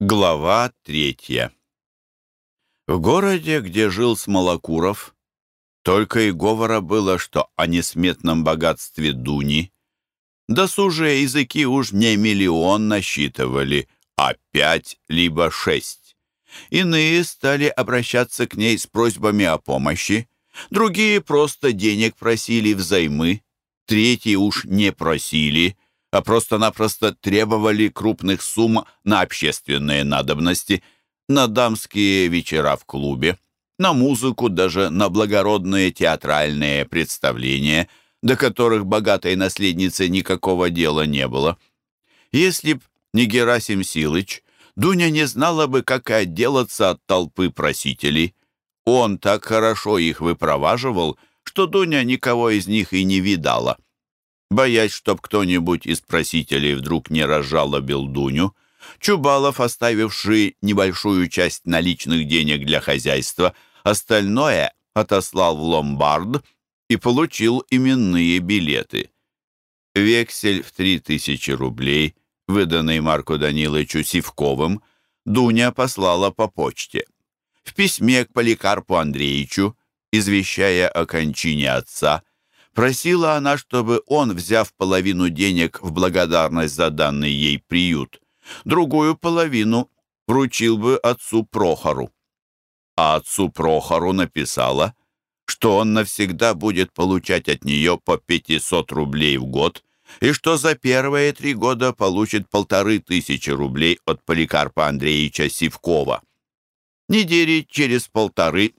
Глава третья В городе, где жил Смолокуров, только и говора было, что о несметном богатстве Дуни. Досужие языки уж не миллион насчитывали, а пять либо шесть. Иные стали обращаться к ней с просьбами о помощи, другие просто денег просили взаймы, третьи уж не просили — а просто-напросто требовали крупных сумм на общественные надобности, на дамские вечера в клубе, на музыку, даже на благородные театральные представления, до которых богатой наследнице никакого дела не было. Если б не Герасим Силыч, Дуня не знала бы, как и отделаться от толпы просителей. Он так хорошо их выпроваживал, что Дуня никого из них и не видала. Боясь, чтоб кто-нибудь из просителей вдруг не разжалобил Дуню, Чубалов, оставивший небольшую часть наличных денег для хозяйства, остальное отослал в ломбард и получил именные билеты. Вексель в три тысячи рублей, выданный Марку Даниловичу Сивковым, Дуня послала по почте. В письме к Поликарпу Андреевичу, извещая о кончине отца, Просила она, чтобы он, взяв половину денег в благодарность за данный ей приют, другую половину вручил бы отцу Прохору. А отцу Прохору написала, что он навсегда будет получать от нее по 500 рублей в год и что за первые три года получит полторы тысячи рублей от Поликарпа Андреевича Сивкова. Недели через полторы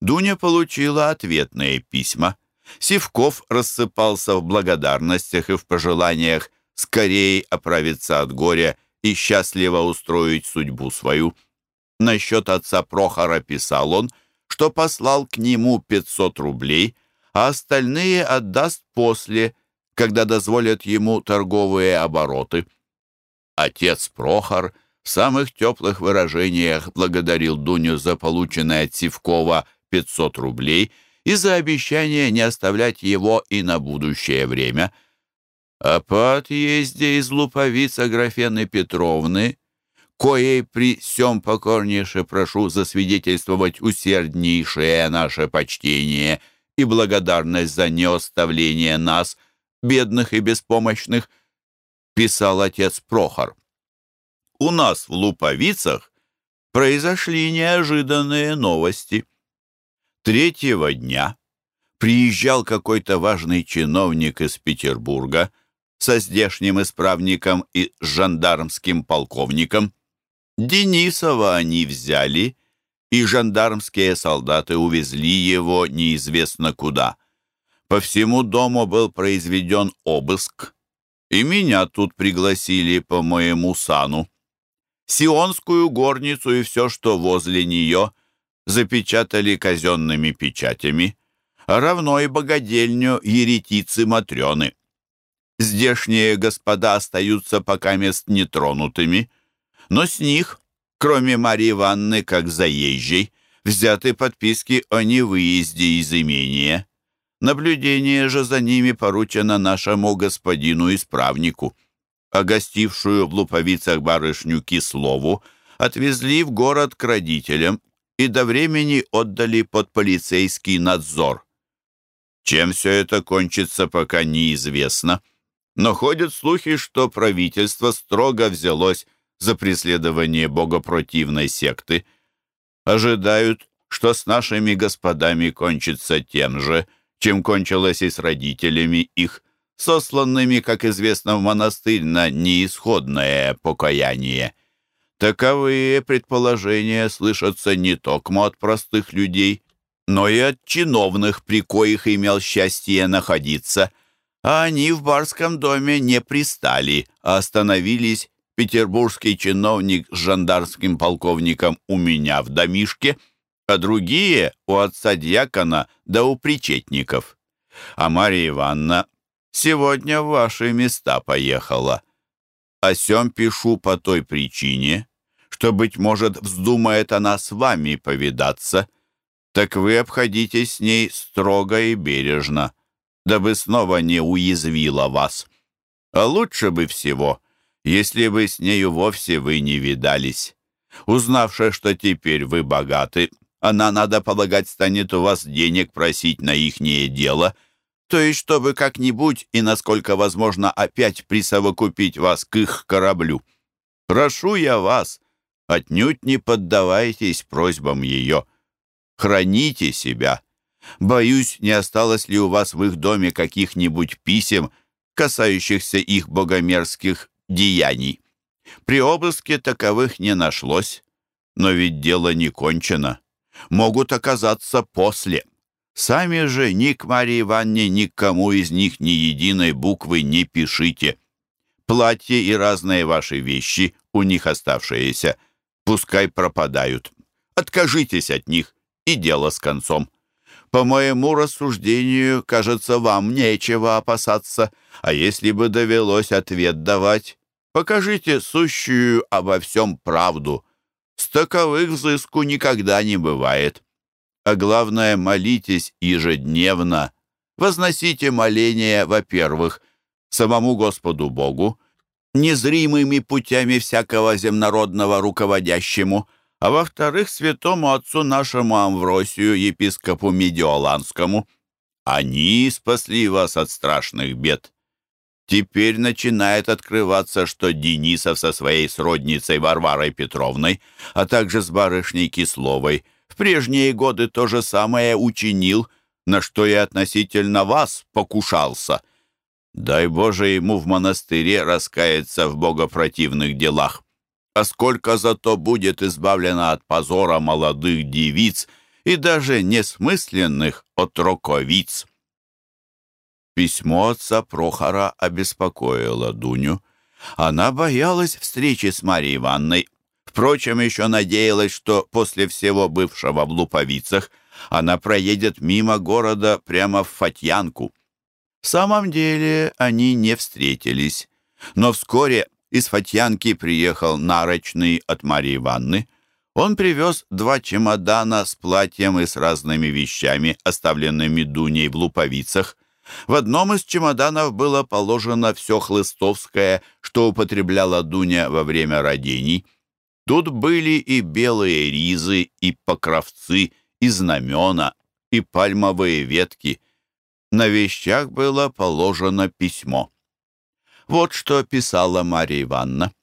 Дуня получила ответные письма – Сивков рассыпался в благодарностях и в пожеланиях скорее оправиться от горя и счастливо устроить судьбу свою. Насчет отца Прохора писал он, что послал к нему 500 рублей, а остальные отдаст после, когда дозволят ему торговые обороты. Отец Прохор в самых теплых выражениях благодарил Дуню за полученное от Сивкова 500 рублей – и за обещание не оставлять его и на будущее время. А по отъезде из Луповиц Аграфены Петровны, коей при всем покорнейше прошу засвидетельствовать усерднейшее наше почтение и благодарность за неоставление нас, бедных и беспомощных, писал отец Прохор. У нас в Луповицах произошли неожиданные новости — Третьего дня приезжал какой-то важный чиновник из Петербурга со здешним исправником и жандармским полковником. Денисова они взяли, и жандармские солдаты увезли его неизвестно куда. По всему дому был произведен обыск, и меня тут пригласили по моему сану. Сионскую горницу и все, что возле нее, запечатали казенными печатями, а равно и богадельню еретицы Матрёны. Здешние господа остаются пока мест нетронутыми, но с них, кроме Марьи Ивановны, как заезжей, взяты подписки о невыезде из имения. Наблюдение же за ними поручено нашему господину-исправнику. А гостившую в Луповицах барышню Кислову отвезли в город к родителям и до времени отдали под полицейский надзор. Чем все это кончится, пока неизвестно. Но ходят слухи, что правительство строго взялось за преследование богопротивной секты. Ожидают, что с нашими господами кончится тем же, чем кончилось и с родителями их, сосланными, как известно, в монастырь на неисходное покаяние. Таковые предположения слышатся не только от простых людей, но и от чиновных, при коих имел счастье находиться. А они в барском доме не пристали, а остановились петербургский чиновник с жандарским полковником у меня в домишке, а другие у отца дьякона да у причетников. А Марья Ивановна сегодня в ваши места поехала. О сем пишу по той причине, что, быть может, вздумает она с вами повидаться, так вы обходитесь с ней строго и бережно, дабы снова не уязвила вас. А лучше бы всего, если бы с нею вовсе вы не видались. Узнавши, что теперь вы богаты, она, надо полагать, станет у вас денег просить на ихнее дело, то есть чтобы как-нибудь и, насколько возможно, опять присовокупить вас к их кораблю. Прошу я вас, отнюдь не поддавайтесь просьбам ее. Храните себя. Боюсь, не осталось ли у вас в их доме каких-нибудь писем, касающихся их богомерзких деяний. При обыске таковых не нашлось, но ведь дело не кончено. Могут оказаться после. Сами же ни к Марии Ивановне, ни к кому из них ни единой буквы не пишите. Платья и разные ваши вещи, у них оставшиеся, пускай пропадают. Откажитесь от них, и дело с концом. По моему рассуждению, кажется, вам нечего опасаться, а если бы довелось ответ давать, покажите сущую обо всем правду. С таковых взыску никогда не бывает. А главное, молитесь ежедневно. Возносите моления, во-первых, самому Господу Богу, незримыми путями всякого земнородного руководящему, а во-вторых, святому отцу нашему Амвросию, епископу Медиоланскому. Они спасли вас от страшных бед. Теперь начинает открываться, что Денисов со своей сродницей Варварой Петровной, а также с барышней Кисловой, прежние годы то же самое учинил, на что и относительно вас покушался. Дай Боже ему в монастыре раскаяться в богопротивных делах а сколько зато будет избавлено от позора молодых девиц и даже несмысленных отроковиц. Письмо отца Прохора обеспокоило Дуню. Она боялась встречи с Марьей Ивановной. Впрочем, еще надеялась, что после всего бывшего в Луповицах она проедет мимо города прямо в Фатьянку. В самом деле они не встретились, но вскоре из Фатьянки приехал нарочный от Марии Ивановны. Он привез два чемодана с платьем и с разными вещами, оставленными Дуней в луповицах. В одном из чемоданов было положено все хлыстовское, что употребляла Дуня во время родений. Тут были и белые ризы, и покровцы, и знамена, и пальмовые ветки. На вещах было положено письмо. Вот что писала Марья Ивановна.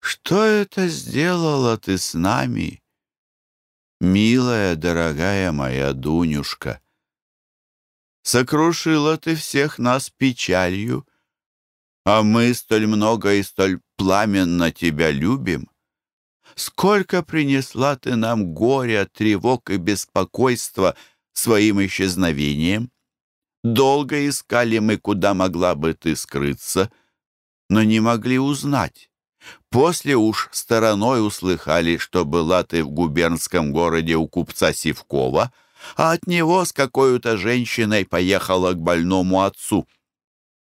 «Что это сделала ты с нами, милая, дорогая моя Дунюшка? Сокрушила ты всех нас печалью, а мы столь много и столь пламенно тебя любим. Сколько принесла ты нам горя, тревог и беспокойства своим исчезновением? Долго искали мы, куда могла бы ты скрыться, но не могли узнать. После уж стороной услыхали, что была ты в губернском городе у купца Сивкова, а от него с какой-то женщиной поехала к больному отцу.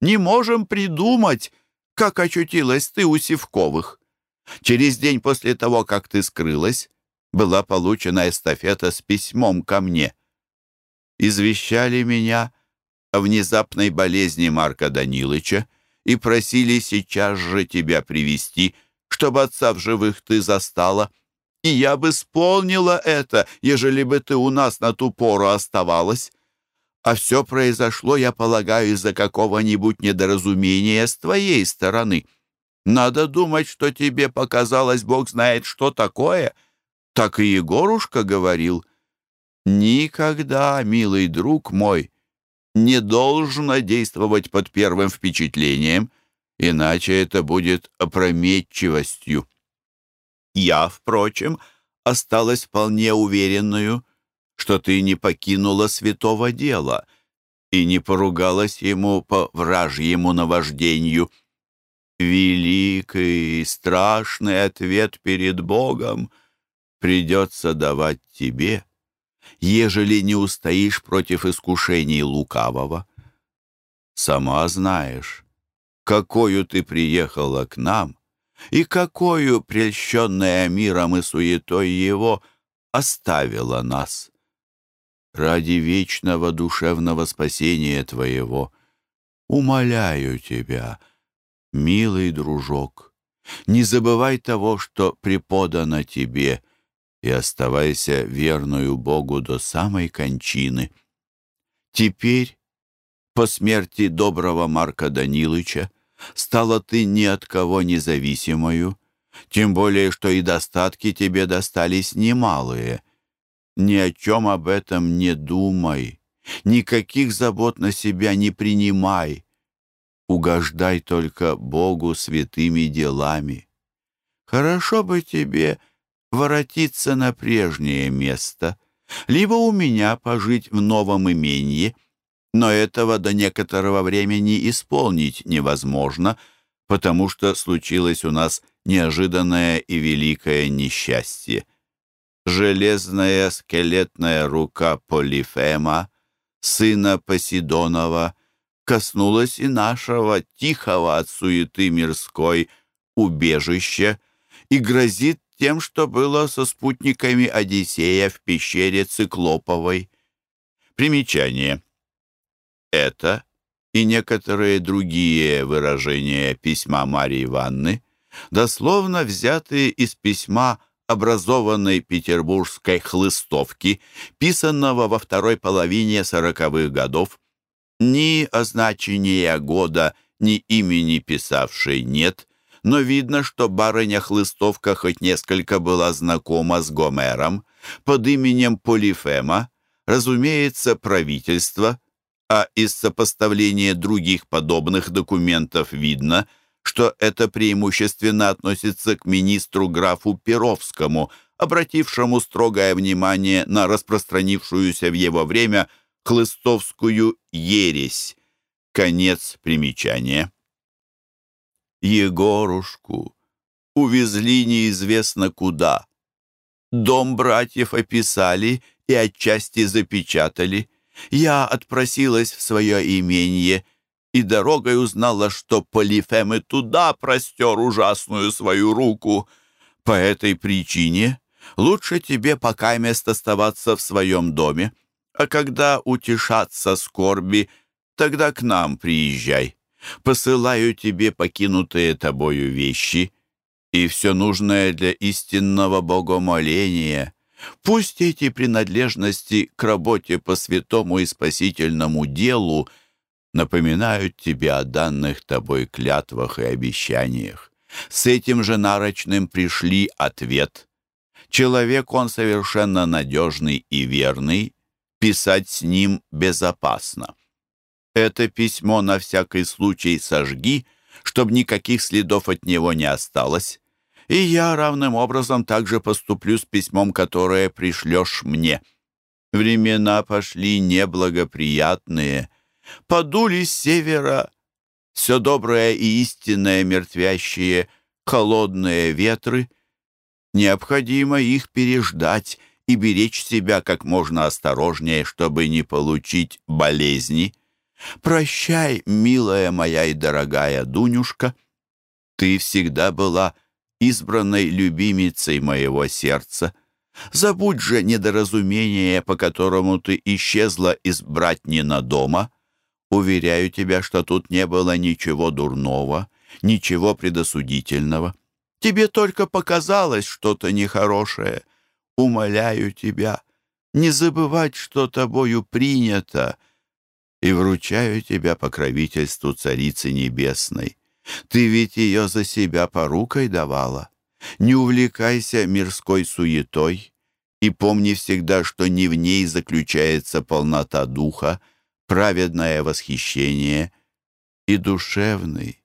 Не можем придумать, как очутилась ты у Сивковых. Через день после того, как ты скрылась, была получена эстафета с письмом ко мне. Извещали меня о внезапной болезни Марка Данилыча и просили сейчас же тебя привести, чтобы отца в живых ты застала. И я бы исполнила это, ежели бы ты у нас на ту пору оставалась. А все произошло, я полагаю, из-за какого-нибудь недоразумения с твоей стороны. Надо думать, что тебе показалось, Бог знает, что такое. Так и Егорушка говорил. Никогда, милый друг мой, не должно действовать под первым впечатлением, иначе это будет опрометчивостью. Я, впрочем, осталась вполне уверенную, что ты не покинула святого дела и не поругалась ему по вражьему наваждению. Великий и страшный ответ перед Богом придется давать тебе — ежели не устоишь против искушений лукавого. Сама знаешь, какую ты приехала к нам и какую, прельщенная миром и суетой его, оставила нас. Ради вечного душевного спасения твоего умоляю тебя, милый дружок, Не забывай того, что преподано тебе, и оставайся верную Богу до самой кончины. Теперь, по смерти доброго Марка Данилыча, стала ты ни от кого независимою, тем более, что и достатки тебе достались немалые. Ни о чем об этом не думай, никаких забот на себя не принимай. Угождай только Богу святыми делами. Хорошо бы тебе воротиться на прежнее место, либо у меня пожить в новом имении, но этого до некоторого времени исполнить невозможно, потому что случилось у нас неожиданное и великое несчастье. Железная скелетная рука Полифема, сына Посейдонова, коснулась и нашего тихого от суеты мирской убежища и грозит тем, что было со спутниками Одиссея в пещере Циклоповой. Примечание. Это и некоторые другие выражения письма Марии Ивановны дословно взятые из письма образованной петербургской хлыстовки, писанного во второй половине сороковых годов. Ни означения года, ни имени писавшей нет, но видно, что барыня Хлыстовка хоть несколько была знакома с Гомером. Под именем Полифема, разумеется, правительство, а из сопоставления других подобных документов видно – что это преимущественно относится к министру графу Перовскому, обратившему строгое внимание на распространившуюся в его время хлыстовскую ересь. Конец примечания. Егорушку увезли неизвестно куда. Дом братьев описали и отчасти запечатали. Я отпросилась в свое имение — и дорогой узнала, что Полифем и туда простер ужасную свою руку. По этой причине лучше тебе пока место оставаться в своем доме, а когда утешаться скорби, тогда к нам приезжай. Посылаю тебе покинутые тобою вещи и все нужное для истинного богомоления. Пусть эти принадлежности к работе по святому и спасительному делу — напоминают тебе о данных тобой клятвах и обещаниях. С этим же нарочным пришли ответ. Человек он совершенно надежный и верный, писать с ним безопасно. Это письмо на всякий случай сожги, чтобы никаких следов от него не осталось, и я равным образом также поступлю с письмом, которое пришлешь мне. Времена пошли неблагоприятные — подули с севера все доброе и истинное мертвящие холодные ветры. Необходимо их переждать и беречь себя как можно осторожнее, чтобы не получить болезни. Прощай, милая моя и дорогая Дунюшка, ты всегда была избранной любимицей моего сердца. Забудь же недоразумение, по которому ты исчезла из братнина дома — Уверяю тебя, что тут не было ничего дурного, ничего предосудительного. Тебе только показалось что-то нехорошее. Умоляю тебя, не забывать, что тобою принято, и вручаю тебя покровительству Царицы Небесной. Ты ведь ее за себя порукой давала. Не увлекайся мирской суетой и помни всегда, что не в ней заключается полнота духа, праведное восхищение и душевный,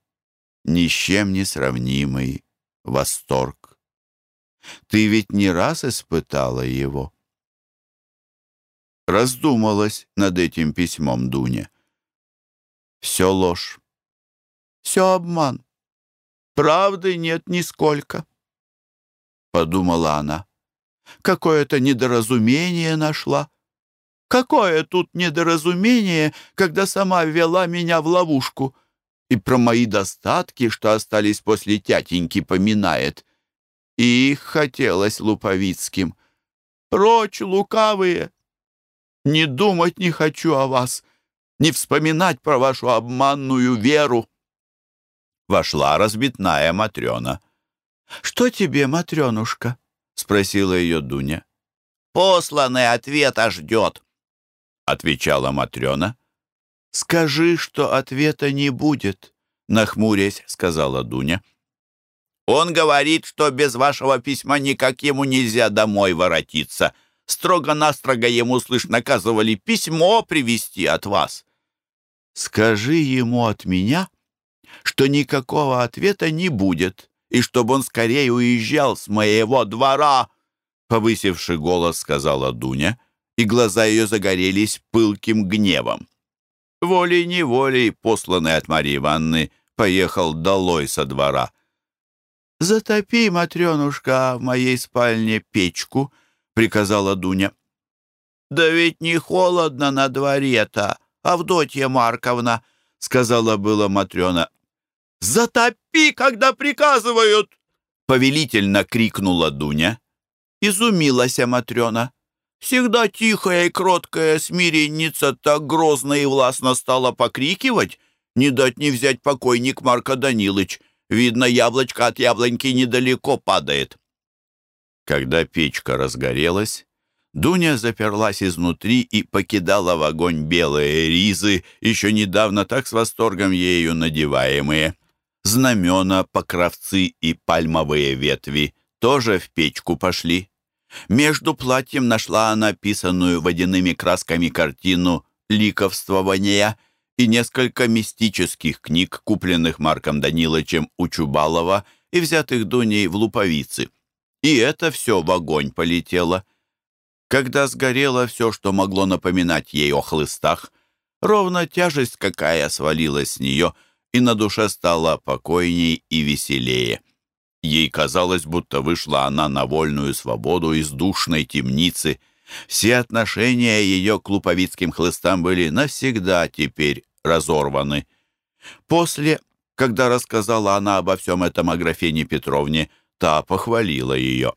ни с чем не сравнимый восторг. Ты ведь не раз испытала его. Раздумалась над этим письмом Дуня. Все ложь, все обман. Правды нет нисколько, — подумала она. Какое-то недоразумение нашла. Какое тут недоразумение, когда сама ввела меня в ловушку. И про мои достатки, что остались после тятеньки, поминает. И их хотелось Луповицким. Прочь, лукавые! Не думать не хочу о вас, не вспоминать про вашу обманную веру. Вошла разбитная Матрена — «Что тебе, Матренушка?» — спросила ее Дуня. «Посланный ответа ждет», — отвечала Матрена. «Скажи, что ответа не будет», — нахмурясь, сказала Дуня. «Он говорит, что без вашего письма никак ему нельзя домой воротиться. Строго-настрого ему, слышь, наказывали письмо привезти от вас». «Скажи ему от меня, что никакого ответа не будет, и чтобы он скорее уезжал с моего двора», повысивший голос, сказала Дуня, и глаза ее загорелись пылким гневом. Волей-неволей, посланный от Марьи Ивановны, поехал долой со двора. «Затопи, Матренушка, в моей спальне печку», — приказала Дуня. «Да ведь не холодно на дворе-то, Авдотья Марковна», — сказала была Матрена. «Затопи, когда приказывают!» — повелительно крикнула Дуня. Изумилась Матрена. Всегда тихая и кроткая смиренница так грозно и властно стала покрикивать. Не дать не взять покойник Марка Данилыч. Видно, яблочко от яблоньки недалеко падает. Когда печка разгорелась, Дуня заперлась изнутри и покидала в огонь белые ризы, еще недавно так с восторгом ею надеваемые. Знамена, покровцы и пальмовые ветви тоже в печку пошли. Между платьем нашла она писанную водяными красками картину «Ликовствования» и несколько мистических книг, купленных Марком Даниловичем у Чубалова и взятых Дуней в Луповицы. И это все в огонь полетело. Когда сгорело все, что могло напоминать ей о хлыстах, ровно тяжесть какая свалилась с нее, и на душе стало покойней и веселее. Ей казалось, будто вышла она на вольную свободу из душной темницы. Все отношения ее к луповицким хлыстам были навсегда теперь разорваны. После, когда рассказала она обо всем этом Аграфене Петровне, та похвалила ее.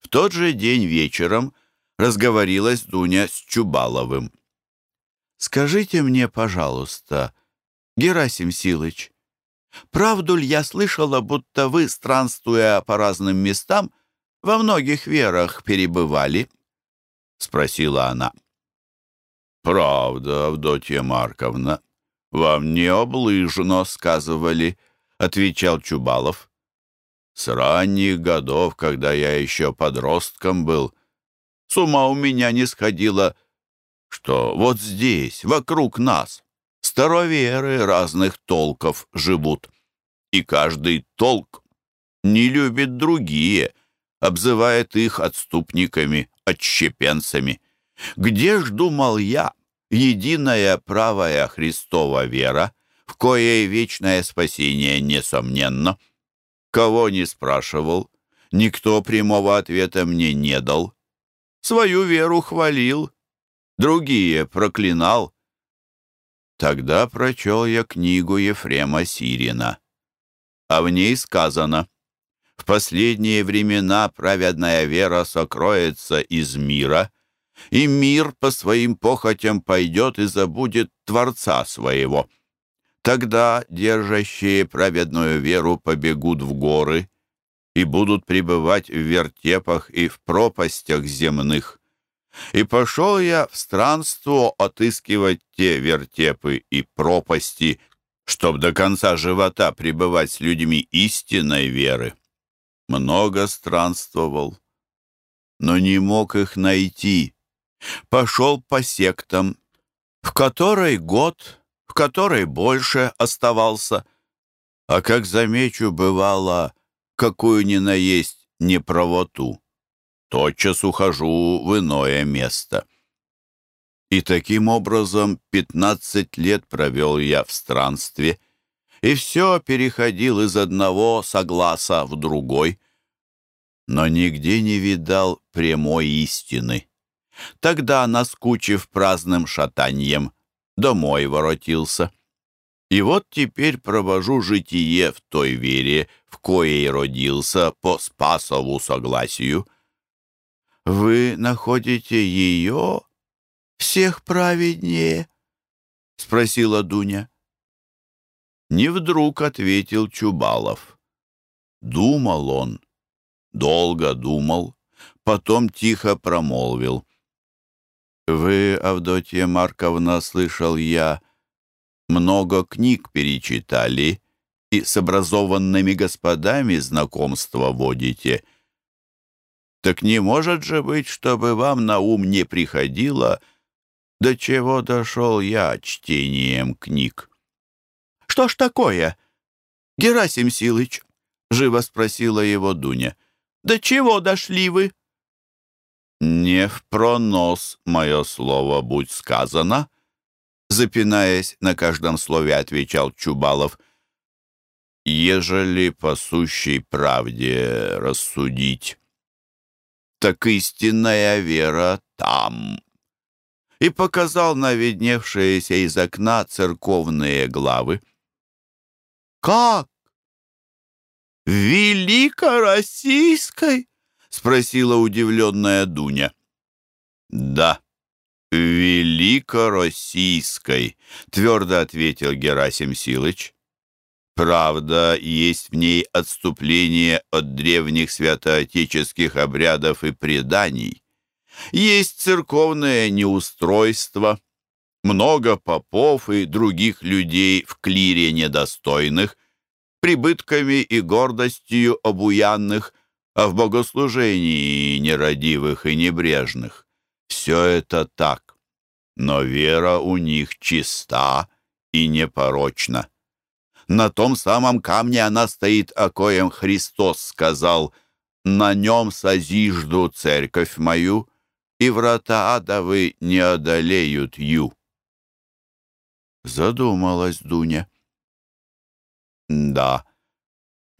В тот же день вечером разговорилась Дуня с Чубаловым. «Скажите мне, пожалуйста, Герасим Силыч, Правду ли я слышала, будто вы, странствуя по разным местам, во многих верах перебывали?» — спросила она. «Правда, Авдотья Марковна, вам не облыжно, сказывали», — отвечал Чубалов. «С ранних годов, когда я еще подростком был, с ума у меня не сходило, что вот здесь, вокруг нас, староверы разных толков живут. И каждый толк не любит другие, обзывает их отступниками, отщепенцами. Где ж, думал я, единая правая Христова вера, в коей вечное спасение несомненно? Кого не спрашивал, никто прямого ответа мне не дал. Свою веру хвалил, другие проклинал, Тогда прочел я книгу Ефрема Сирина, а в ней сказано «В последние времена праведная вера сокроется из мира, и мир по своим похотям пойдет и забудет Творца своего. Тогда держащие праведную веру побегут в горы и будут пребывать в вертепах и в пропастях земных. И пошел я в странство отыскивать те вертепы и пропасти, чтоб до конца живота пребывать с людьми истинной веры. Много странствовал, но не мог их найти. Пошел по сектам, в которой год, в которой больше оставался. А как замечу, бывало, какую ни наесть неправоту тотчас ухожу в иное место. И таким образом пятнадцать лет провел я в странстве, и все переходил из одного согласа в другой, но нигде не видал прямой истины. Тогда, наскучив праздным шатаньем, домой воротился. И вот теперь провожу житие в той вере, в коей родился по Спасову согласию — вы находите ее всех праведнее?» — спросила Дуня. Не вдруг ответил Чубалов. Думал он, долго думал, потом тихо промолвил. «Вы, Авдотья Марковна, слышал я, много книг перечитали и с образованными господами знакомство водите. Так не может же быть, чтобы вам на ум не приходило, до чего дошел я чтением книг?» «Что ж такое, Герасим Силыч?» — живо спросила его Дуня. «До чего дошли вы?» «Не в пронос, мое слово, будь сказано», запинаясь на каждом слове, отвечал Чубалов. «Ежели по сущей правде рассудить, так истинная вера там». И показал на видневшиеся из окна церковные главы. «Как? В Великороссийской?» Спросила удивленная Дуня. «Да, великороссийской», — твердо ответил Герасим Силыч. «Правда, есть в ней отступление от древних святоотеческих обрядов и преданий. Есть церковное неустройство, много попов и других людей в клире недостойных, прибытками и гордостью обуянных, а в богослужении нерадивых и небрежных. Все это так, но вера у них чиста и непорочна. На том самом камне она стоит, о коем Христос сказал, «На нем созижду церковь мою, и врата адовы не одолеют ю». Задумалась Дуня. Да,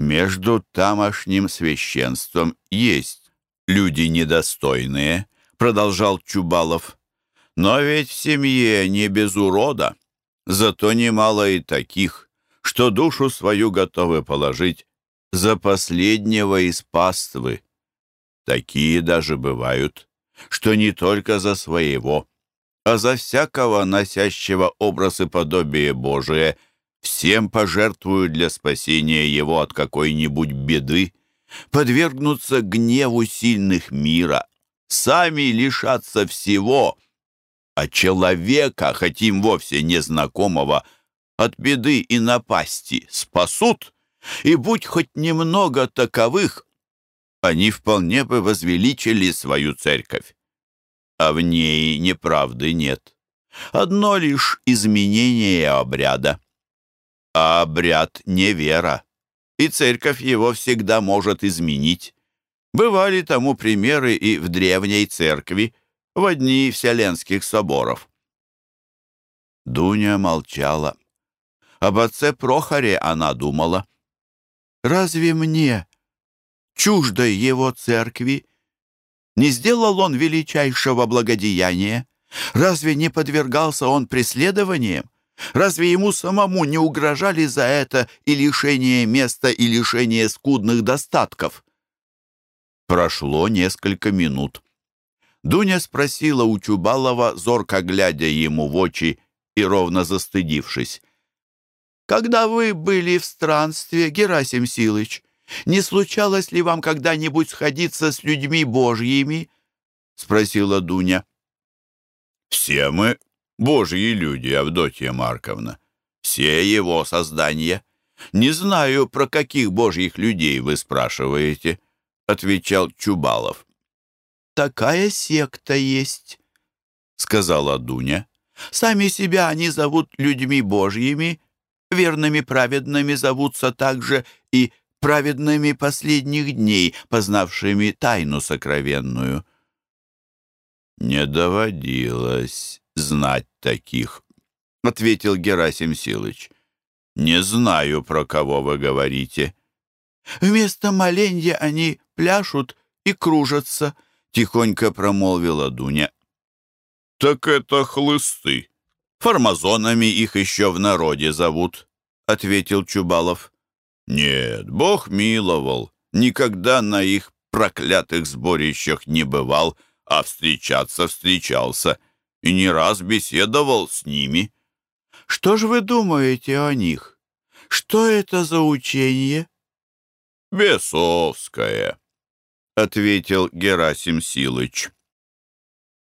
между тамошним священством есть люди недостойные, продолжал Чубалов. Но ведь в семье не без урода. Зато немало и таких, что душу свою готовы положить за последнего из паствы. Такие даже бывают, что не только за своего, а за всякого, носящего образ и подобие Божие – всем пожертвуют для спасения его от какой-нибудь беды, подвергнуться гневу сильных мира, сами лишатся всего, а человека, хотим вовсе незнакомого, от беды и напасти спасут, и будь хоть немного таковых, они вполне бы возвеличили свою церковь. А в ней неправды нет. Одно лишь изменение обряда а обряд не вера, и церковь его всегда может изменить. Бывали тому примеры и в древней церкви, в дни Вселенских соборов. Дуня молчала. Об отце Прохоре она думала. «Разве мне, чуждой его церкви, не сделал он величайшего благодеяния? Разве не подвергался он преследованиям? Разве ему самому не угрожали за это и лишение места, и лишение скудных достатков? Прошло несколько минут. Дуня спросила у Чубалова, зорко глядя ему в очи и ровно застыдившись. «Когда вы были в странстве, Герасим Силыч, не случалось ли вам когда-нибудь сходиться с людьми божьими?» — спросила Дуня. «Все мы Божьи люди, Авдотья Марковна. Все его создания. Не знаю, про каких божьих людей вы спрашиваете, отвечал Чубалов. Такая секта есть, сказала Дуня. Сами себя они зовут людьми божьими, верными праведными зовутся также и праведными последних дней, познавшими тайну сокровенную. Не доводилось знать таких», — ответил Герасим Силыч. «Не знаю, про кого вы говорите». «Вместо моленья они пляшут и кружатся», — тихонько промолвила Дуня. «Так это хлысты. Формазонами их еще в народе зовут», — ответил Чубалов. «Нет, Бог миловал. Никогда на их проклятых сборищах не бывал, а встречаться встречался» и не раз беседовал с ними. Что же вы думаете о них? Что это за учение? «Бесовское», — ответил Герасим Силыч.